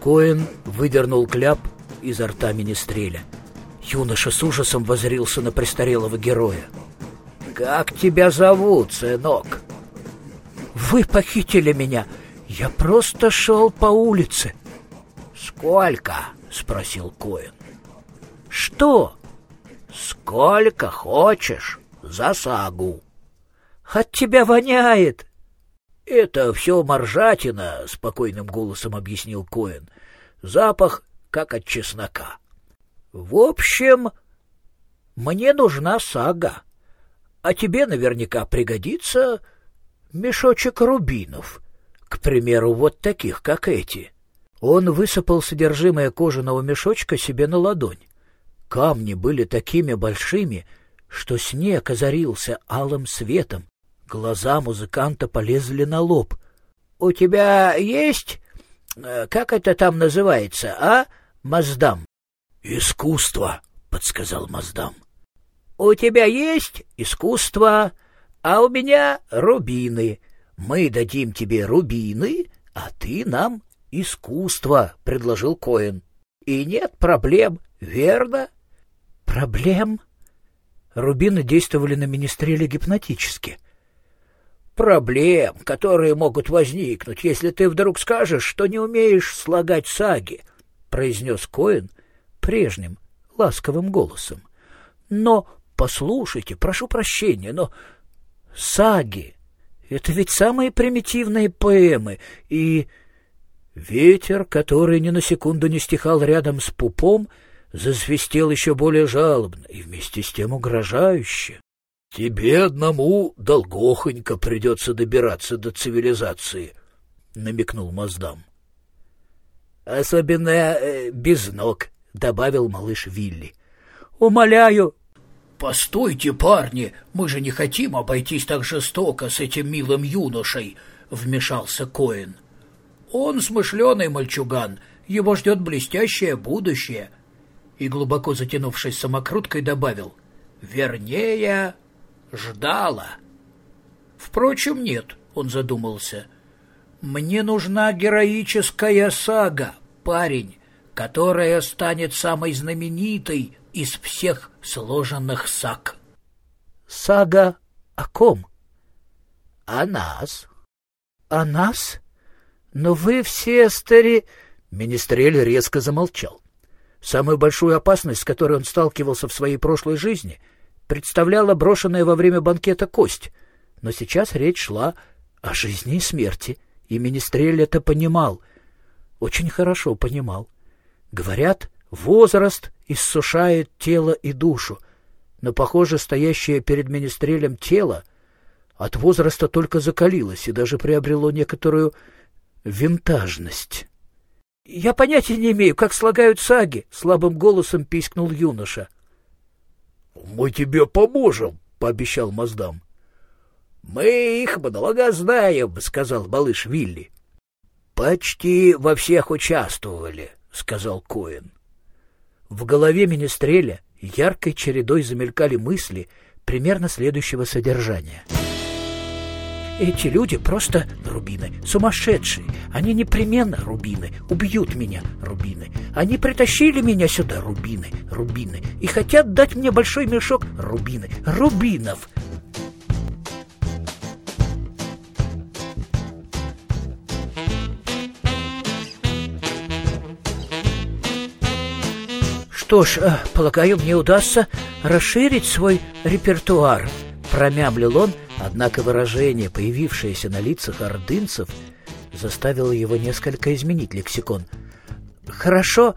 Коэн выдернул кляп изо рта министреля. Юноша с ужасом возрился на престарелого героя. «Как тебя зовут, сынок?» «Вы похитили меня. Я просто шел по улице». «Сколько?» — спросил Коэн. «Что?» «Сколько хочешь за сагу». «От тебя воняет!» «Это все моржатина», — спокойным голосом объяснил Коэн. «Запах, как от чеснока». «В общем, мне нужна сага, а тебе наверняка пригодится мешочек рубинов, к примеру, вот таких, как эти». Он высыпал содержимое кожаного мешочка себе на ладонь. Камни были такими большими, что снег озарился алым светом. Глаза музыканта полезли на лоб. — У тебя есть... Э, как это там называется, а, Маздам? — Искусство, — подсказал Маздам. — У тебя есть искусство, а у меня рубины. Мы дадим тебе рубины, а ты нам искусство, — предложил Коэн. — И нет проблем, верно? — Проблем? Рубины действовали на министреле гипнотически. Проблем, которые могут возникнуть, если ты вдруг скажешь, что не умеешь слагать саги, — произнес Коэн прежним, ласковым голосом. Но, послушайте, прошу прощения, но саги — это ведь самые примитивные поэмы, и Ветер, который ни на секунду не стихал рядом с пупом, засвистел еще более жалобно и вместе с тем угрожающе. — Тебе одному долгохонько придется добираться до цивилизации, — намекнул Маздам. — Особенно э, без ног, — добавил малыш Вилли. — Умоляю. — Постойте, парни, мы же не хотим обойтись так жестоко с этим милым юношей, — вмешался Коэн. — он смышленый мальчуган, его ждет блестящее будущее. И, глубоко затянувшись самокруткой, добавил, вернее, ждала. Впрочем, нет, он задумался. Мне нужна героическая сага, парень, которая станет самой знаменитой из всех сложенных саг. Сага о ком? О нас. О нас? Но вы все стари... Министрель резко замолчал. Самую большую опасность, с которой он сталкивался в своей прошлой жизни, представляла брошенная во время банкета кость. Но сейчас речь шла о жизни и смерти, и Министрель это понимал. Очень хорошо понимал. Говорят, возраст иссушает тело и душу, но, похоже, стоящее перед Министрелем тело от возраста только закалилось и даже приобрело некоторую винтажность. — Я понятия не имею, как слагают саги, — слабым голосом пискнул юноша. — Мы тебе поможем, — пообещал Маздам. — Мы их много знаем, — сказал малыш Вилли. — Почти во всех участвовали, — сказал Коэн. В голове Министреля яркой чередой замелькали мысли примерно следующего содержания — эти люди просто рубины, сумасшедшие. Они непременно рубины, убьют меня рубины. Они притащили меня сюда рубины, рубины, и хотят дать мне большой мешок рубины, рубинов. Что ж, э, полагаю, мне удастся расширить свой репертуар, промямлил он, Однако выражение, появившееся на лицах ордынцев, заставило его несколько изменить лексикон. «Хорошо,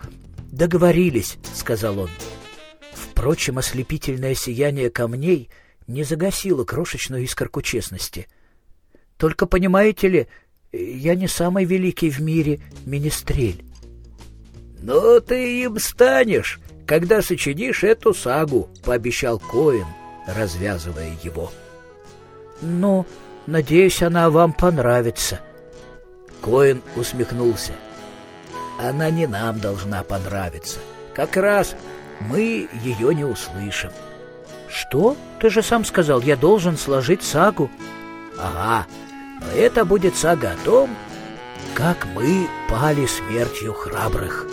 договорились», — сказал он. Впрочем, ослепительное сияние камней не загасило крошечную искорку честности. «Только понимаете ли, я не самый великий в мире министрель». «Но ты им станешь, когда сочинишь эту сагу», — пообещал Коэн, развязывая его. «Ну, надеюсь, она вам понравится». Коэн усмехнулся. «Она не нам должна понравиться. Как раз мы ее не услышим». «Что? Ты же сам сказал, я должен сложить сагу». «Ага, но это будет сага о том, как мы пали смертью храбрых.